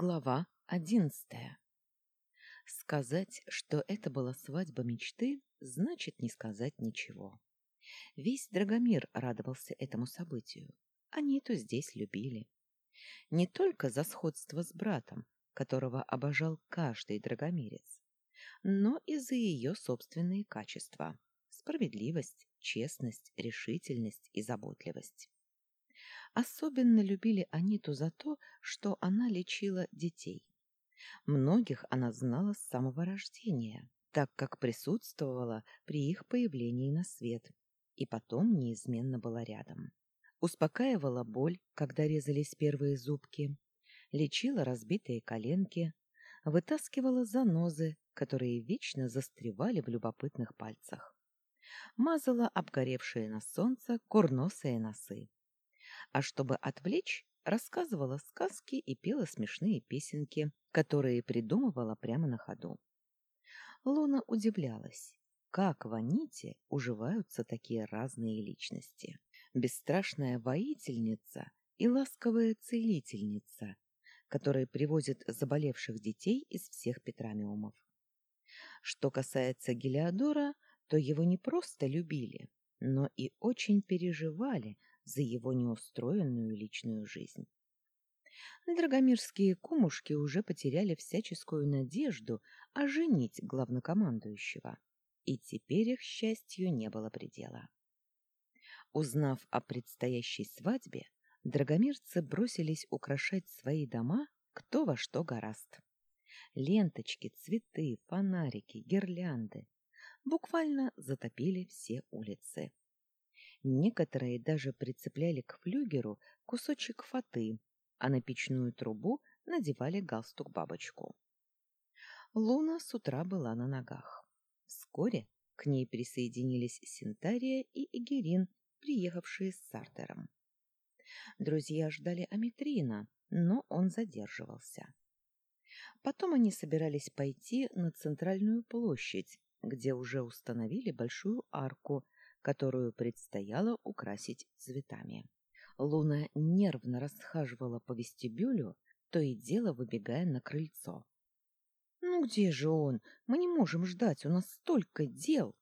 Глава одиннадцатая. Сказать, что это была свадьба мечты, значит не сказать ничего. Весь Драгомир радовался этому событию. Они то здесь любили. Не только за сходство с братом, которого обожал каждый драгомирец, но и за ее собственные качества – справедливость, честность, решительность и заботливость. Особенно любили Аниту за то, что она лечила детей. Многих она знала с самого рождения, так как присутствовала при их появлении на свет, и потом неизменно была рядом. Успокаивала боль, когда резались первые зубки, лечила разбитые коленки, вытаскивала занозы, которые вечно застревали в любопытных пальцах. Мазала обгоревшие на солнце курносые носы а чтобы отвлечь, рассказывала сказки и пела смешные песенки, которые придумывала прямо на ходу. Луна удивлялась, как в Аните уживаются такие разные личности. Бесстрашная воительница и ласковая целительница, которые привозят заболевших детей из всех Петрамиумов. Что касается Гелиодора, то его не просто любили, но и очень переживали за его неустроенную личную жизнь. Драгомирские кумушки уже потеряли всяческую надежду оженить главнокомандующего, и теперь их счастью не было предела. Узнав о предстоящей свадьбе, драгомирцы бросились украшать свои дома кто во что гораст. Ленточки, цветы, фонарики, гирлянды буквально затопили все улицы. Некоторые даже прицепляли к флюгеру кусочек фаты, а на печную трубу надевали галстук-бабочку. Луна с утра была на ногах. Вскоре к ней присоединились Синтария и Эгерин, приехавшие с Сартером. Друзья ждали Аметрина, но он задерживался. Потом они собирались пойти на центральную площадь, где уже установили большую арку, которую предстояло украсить цветами. Луна нервно расхаживала по вестибюлю, то и дело выбегая на крыльцо. «Ну где же он? Мы не можем ждать, у нас столько дел!»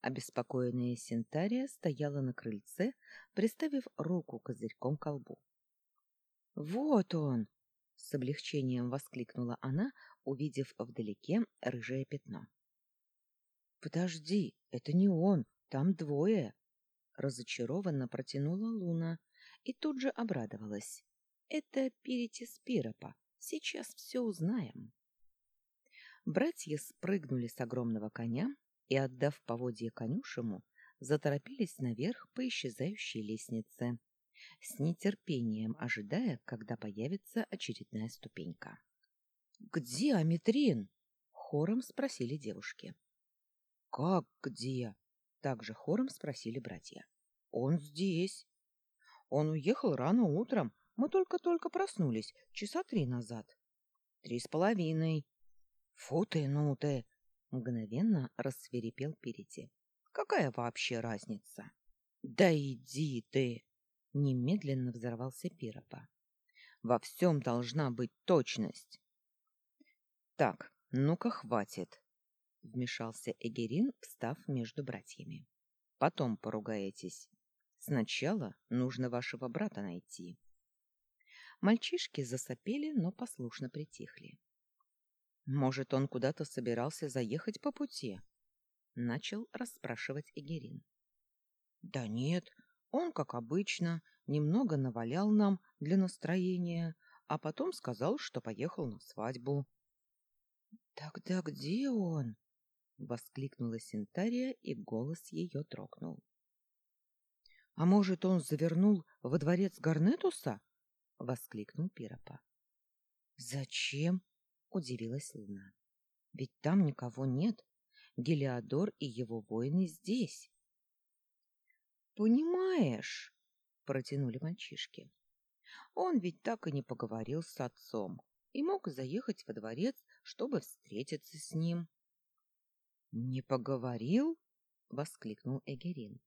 Обеспокоенная Синтария стояла на крыльце, приставив руку козырьком к колбу. «Вот он!» — с облегчением воскликнула она, увидев вдалеке рыжее пятно. «Подожди, это не он, там двое!» Разочарованно протянула Луна и тут же обрадовалась. «Это Перетис Пиропа, сейчас все узнаем». Братья спрыгнули с огромного коня и, отдав поводье конюшему, заторопились наверх по исчезающей лестнице, с нетерпением ожидая, когда появится очередная ступенька. «Где Аметрин?» — хором спросили девушки. «Как где?» — также хором спросили братья. «Он здесь». «Он уехал рано утром. Мы только-только проснулись, часа три назад». «Три с половиной». «Фу ты, ну ты!» — мгновенно рассверепел Перети. «Какая вообще разница?» «Да иди ты!» — немедленно взорвался Пиропа. «Во всем должна быть точность». «Так, ну-ка хватит!» — вмешался Эгерин, встав между братьями. — Потом поругаетесь. Сначала нужно вашего брата найти. Мальчишки засопели, но послушно притихли. — Может, он куда-то собирался заехать по пути? — начал расспрашивать Эгерин. — Да нет, он, как обычно, немного навалял нам для настроения, а потом сказал, что поехал на свадьбу. — Тогда где он? — воскликнула Синтария, и голос ее трогнул. — А может, он завернул во дворец Гарнетуса? — воскликнул Пиропа. — Зачем? — удивилась Луна. — Ведь там никого нет. Гелиодор и его воины здесь. — Понимаешь, — протянули мальчишки. Он ведь так и не поговорил с отцом и мог заехать во дворец, чтобы встретиться с ним. — не поговорил? воскликнул Эгерин.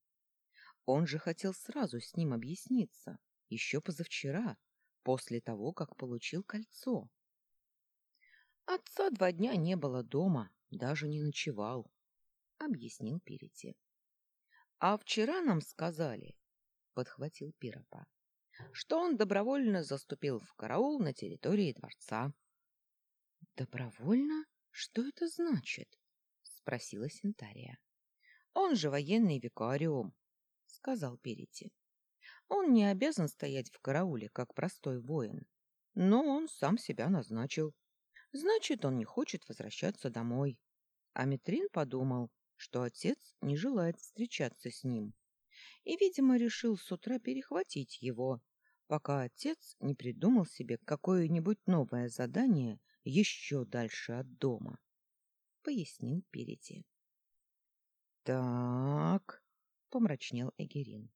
Он же хотел сразу с ним объясниться, еще позавчера, после того, как получил кольцо. Отца два дня не было дома, даже не ночевал, — объяснил Перети. — А вчера нам сказали, — подхватил Пиропа, — что он добровольно заступил в караул на территории дворца. — Добровольно? Что это значит? — спросила Синтария. — Он же военный викариум, — сказал Перети. Он не обязан стоять в карауле, как простой воин, но он сам себя назначил. Значит, он не хочет возвращаться домой. А Митрин подумал, что отец не желает встречаться с ним, и, видимо, решил с утра перехватить его, пока отец не придумал себе какое-нибудь новое задание еще дальше от дома, — пояснил Перети. — Так, — помрачнел Эгерин.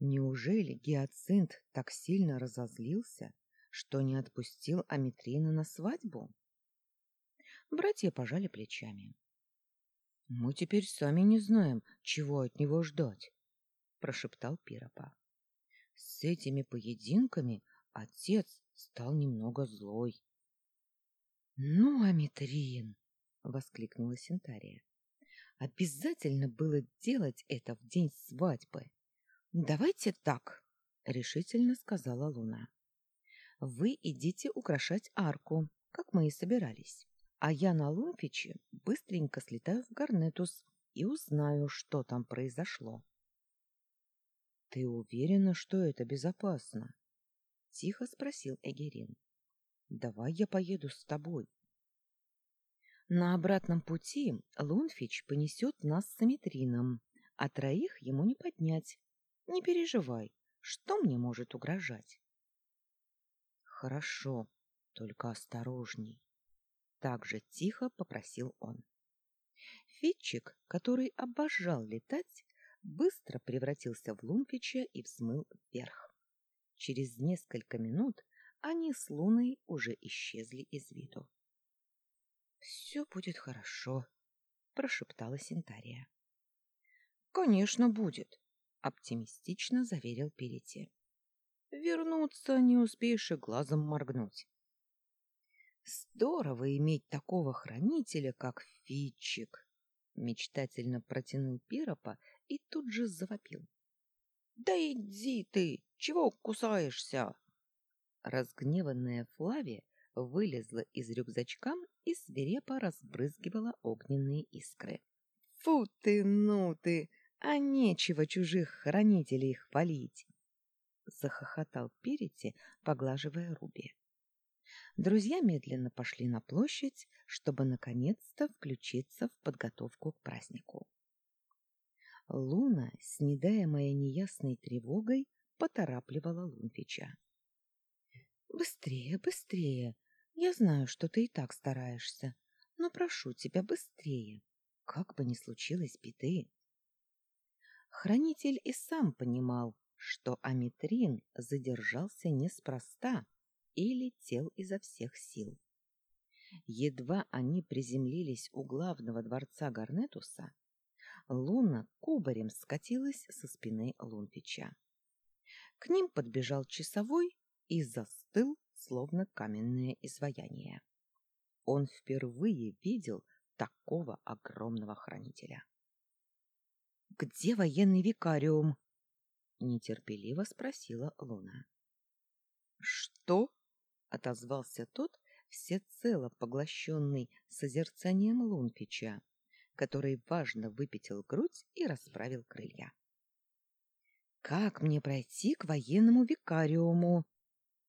Неужели Гиацинт так сильно разозлился, что не отпустил Аметрина на свадьбу? Братья пожали плечами. — Мы теперь сами не знаем, чего от него ждать, — прошептал Пиропа. — С этими поединками отец стал немного злой. — Ну, Аметрин! — воскликнула Синтария. — Обязательно было делать это в день свадьбы. Давайте так, решительно сказала Луна. Вы идите украшать арку, как мы и собирались. А я на Лумфиче быстренько слетаю в Гарнетус и узнаю, что там произошло. Ты уверена, что это безопасно? тихо спросил Эгерин. Давай я поеду с тобой. На обратном пути Лунфич понесет нас с Аметрином, а троих ему не поднять. Не переживай, что мне может угрожать? Хорошо, только осторожней. Так же тихо попросил он. Фитчик, который обожал летать, быстро превратился в Лумпича и взмыл вверх. Через несколько минут они с Луной уже исчезли из виду. — Все будет хорошо, — прошептала Синтария. — Конечно, будет, оптимистично заверил Перети. Вернуться не успеешь и глазом моргнуть. Здорово иметь такого хранителя, как Фитчик, мечтательно протянул Пиропа и тут же завопил. Да иди ты, чего кусаешься? Разгневанная Флавия вылезла из рюкзачка и свирепо разбрызгивала огненные искры. Фу ты, ну ты, а нечего чужих хранителей хвалить, захохотал Перети, поглаживая Руби. Друзья медленно пошли на площадь, чтобы наконец-то включиться в подготовку к празднику. Луна, снедаемая неясной тревогой, поторапливала Лунфича. Быстрее, быстрее. Я знаю, что ты и так стараешься, но прошу тебя быстрее. Как бы ни случилось беды. Хранитель и сам понимал, что Аметрин задержался неспроста и летел изо всех сил. Едва они приземлились у главного дворца Гарнетуса, Луна кубарем скатилась со спины Лунфича. К ним подбежал часовой и застыл, словно каменное изваяние. Он впервые видел такого огромного хранителя. Где военный викариум? нетерпеливо спросила Луна. Что? отозвался тот, всецело поглощенный созерцанием Лунфича, который важно выпятил грудь и расправил крылья. Как мне пройти к военному викариуму?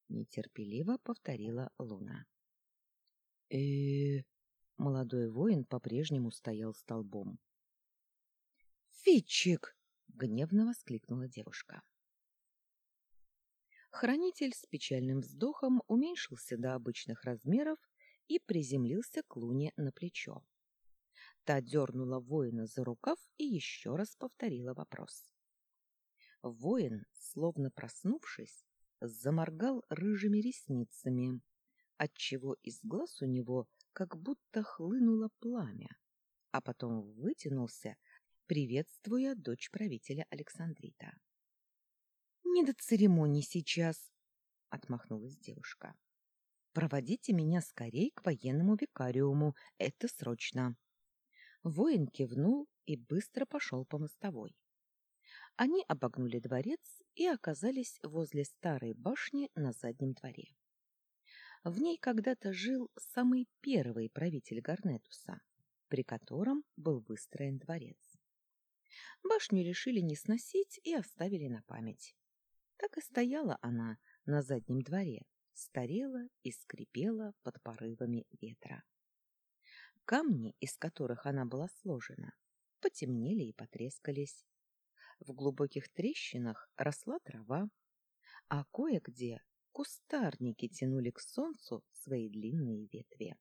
Нетерпеливо повторила Луна. Э, молодой воин по-прежнему стоял столбом. Фитчик! гневно воскликнула девушка. Хранитель с печальным вздохом уменьшился до обычных размеров и приземлился к Луне на плечо. Та дернула воина за рукав и еще раз повторила вопрос. Воин, словно проснувшись, заморгал рыжими ресницами, отчего из глаз у него как будто хлынуло пламя, а потом вытянулся приветствуя дочь правителя Александрита. «Не до церемоний сейчас!» отмахнулась девушка. Проводите меня скорей к военному викариуму, это срочно. Воин кивнул и быстро пошел по мостовой. Они обогнули дворец и оказались возле старой башни на заднем дворе. В ней когда-то жил самый первый правитель Гарнетуса, при котором был выстроен дворец. Башню решили не сносить и оставили на память. Так и стояла она на заднем дворе, старела и скрипела под порывами ветра. Камни, из которых она была сложена, потемнели и потрескались. В глубоких трещинах росла трава, а кое-где кустарники тянули к солнцу свои длинные ветви.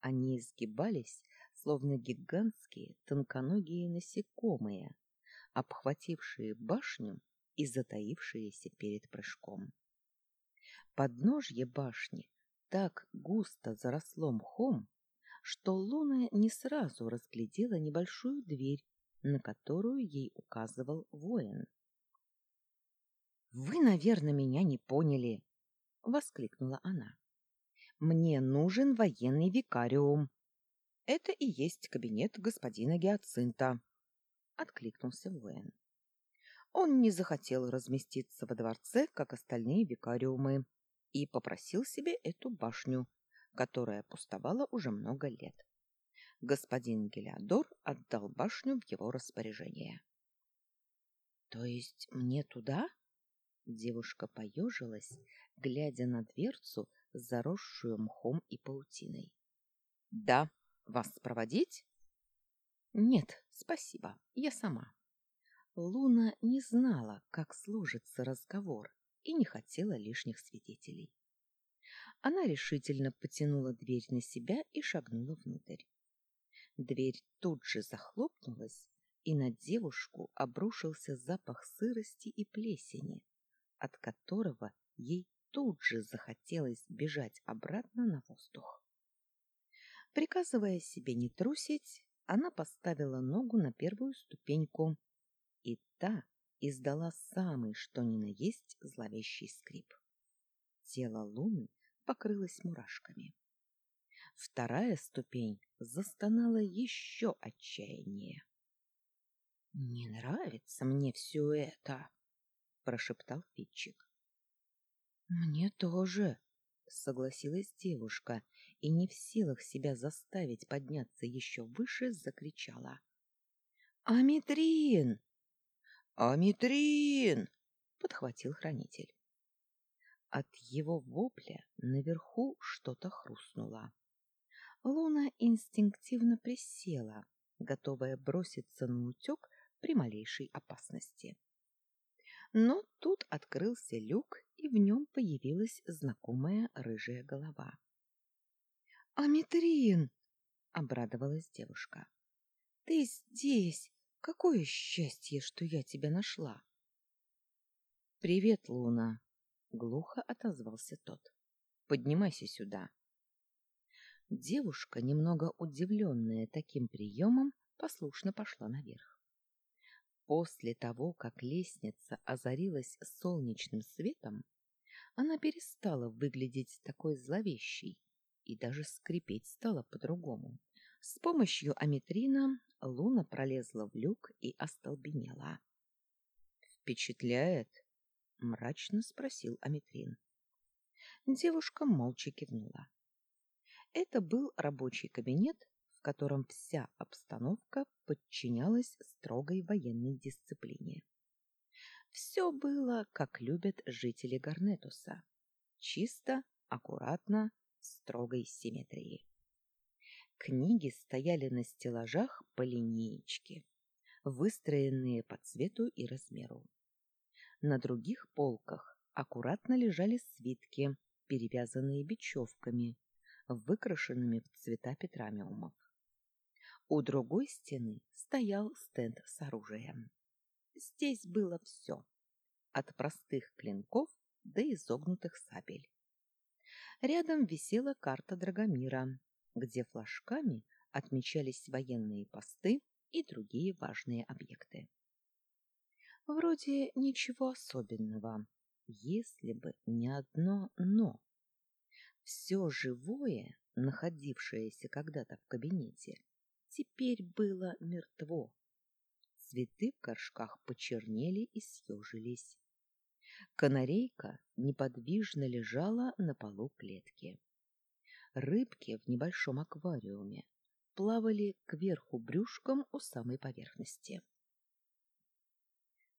Они изгибались, словно гигантские тонконогие насекомые, обхватившие башню и затаившиеся перед прыжком. Подножье башни так густо заросло мхом, что Луна не сразу разглядела небольшую дверь, на которую ей указывал воин. «Вы, наверное, меня не поняли!» — воскликнула она. «Мне нужен военный викариум. Это и есть кабинет господина Гиацинта», — откликнулся воин. Он не захотел разместиться во дворце, как остальные викариумы, и попросил себе эту башню, которая пустовала уже много лет. Господин Гелиадор отдал башню в его распоряжение. — То есть мне туда? Девушка поежилась, глядя на дверцу, заросшую мхом и паутиной. — Да. Вас проводить? — Нет, спасибо, я сама. Луна не знала, как сложится разговор, и не хотела лишних свидетелей. Она решительно потянула дверь на себя и шагнула внутрь. Дверь тут же захлопнулась, и на девушку обрушился запах сырости и плесени, от которого ей тут же захотелось бежать обратно на воздух. Приказывая себе не трусить, она поставила ногу на первую ступеньку, и та издала самый что ни на есть зловещий скрип. Тело Луны покрылось мурашками. Вторая ступень застонала еще отчаяннее. — Не нравится мне все это, — прошептал Фитчик. — Мне тоже, — согласилась девушка и, не в силах себя заставить подняться еще выше, закричала. — Аметрин! «Аметрин!» — подхватил хранитель. От его вопля наверху что-то хрустнуло. Луна инстинктивно присела, готовая броситься на утек при малейшей опасности. Но тут открылся люк, и в нем появилась знакомая рыжая голова. «Аметрин!» — обрадовалась девушка. «Ты здесь! Какое счастье, что я тебя нашла. Привет, Луна, глухо отозвался тот. Поднимайся сюда. Девушка, немного удивленная таким приемом, послушно пошла наверх. После того, как лестница озарилась солнечным светом, она перестала выглядеть такой зловещей и даже скрипеть стала по-другому. С помощью аметрина Луна пролезла в люк и остолбенела. «Впечатляет?» — мрачно спросил Аметрин. Девушка молча кивнула. Это был рабочий кабинет, в котором вся обстановка подчинялась строгой военной дисциплине. Все было, как любят жители Гарнетуса. Чисто, аккуратно, строгой симметрии. Книги стояли на стеллажах по линеечке, выстроенные по цвету и размеру. На других полках аккуратно лежали свитки, перевязанные бечевками, выкрашенными в цвета петрамиумов. У другой стены стоял стенд с оружием. Здесь было все, от простых клинков до изогнутых сабель. Рядом висела карта Драгомира, где флажками отмечались военные посты и другие важные объекты. Вроде ничего особенного, если бы не одно «но». Все живое, находившееся когда-то в кабинете, теперь было мертво. Цветы в горшках почернели и съежились. Канарейка неподвижно лежала на полу клетки. Рыбки в небольшом аквариуме плавали кверху брюшком у самой поверхности.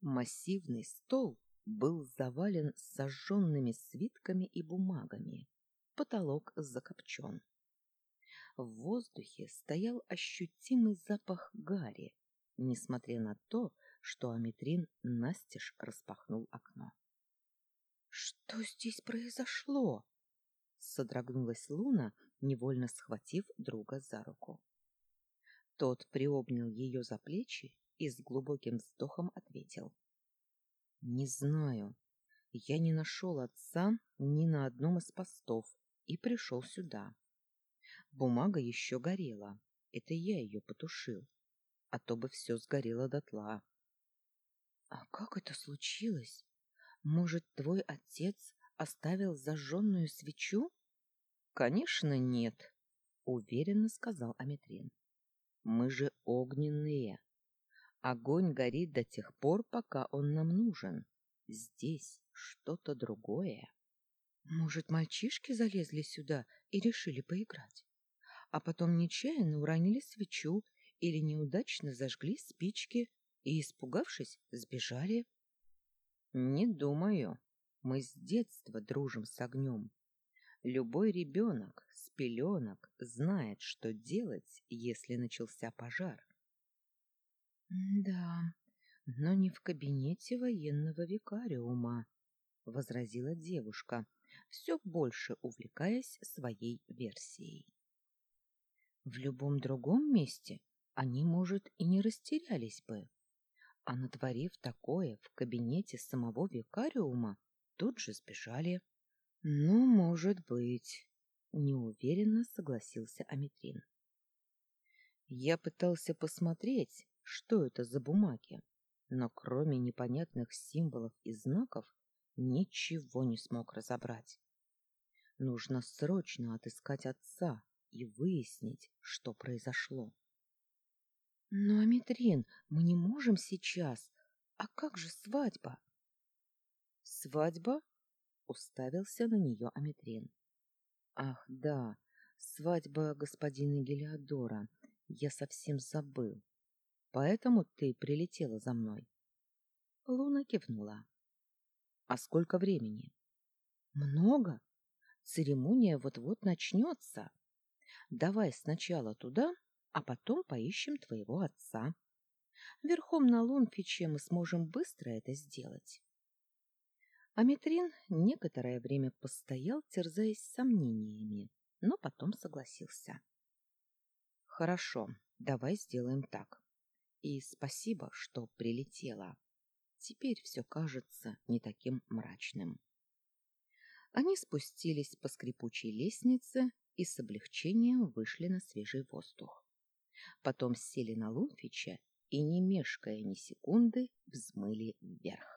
Массивный стол был завален сожженными свитками и бумагами, потолок закопчен. В воздухе стоял ощутимый запах гари, несмотря на то, что Аметрин настежь распахнул окно. — Что здесь произошло? — содрогнулась Луна, невольно схватив друга за руку. Тот приобнял ее за плечи и с глубоким вздохом ответил. — Не знаю. Я не нашел отца ни на одном из постов и пришел сюда. Бумага еще горела. Это я ее потушил. А то бы все сгорело дотла. — А как это случилось? Может, твой отец оставил зажженную свечу? — Конечно, нет, — уверенно сказал Аметрин. — Мы же огненные. Огонь горит до тех пор, пока он нам нужен. Здесь что-то другое. Может, мальчишки залезли сюда и решили поиграть, а потом нечаянно уронили свечу или неудачно зажгли спички и, испугавшись, сбежали? Не думаю. Мы с детства дружим с огнем. Любой ребенок с пеленок знает, что делать, если начался пожар. Да, но не в кабинете военного викариума, возразила девушка, все больше увлекаясь своей версией. В любом другом месте они, может, и не растерялись бы, а натворив такое в кабинете самого викариума, тут же сбежали. Ну, может быть, неуверенно согласился Аметрин. Я пытался посмотреть, что это за бумаги, но кроме непонятных символов и знаков ничего не смог разобрать. Нужно срочно отыскать отца и выяснить, что произошло. — Но, Аметрин, мы не можем сейчас. А как же свадьба? — Свадьба? — уставился на нее Аметрин. — Ах, да, свадьба господина Гелиодора. Я совсем забыл. Поэтому ты прилетела за мной. Луна кивнула. — А сколько времени? — Много. Церемония вот-вот начнется. Давай сначала туда, а потом поищем твоего отца. Верхом на Лунфиче мы сможем быстро это сделать. Аметрин некоторое время постоял, терзаясь сомнениями, но потом согласился. — Хорошо, давай сделаем так. И спасибо, что прилетела. Теперь все кажется не таким мрачным. Они спустились по скрипучей лестнице и с облегчением вышли на свежий воздух. Потом сели на Лунфича и, не мешкая ни секунды, взмыли вверх.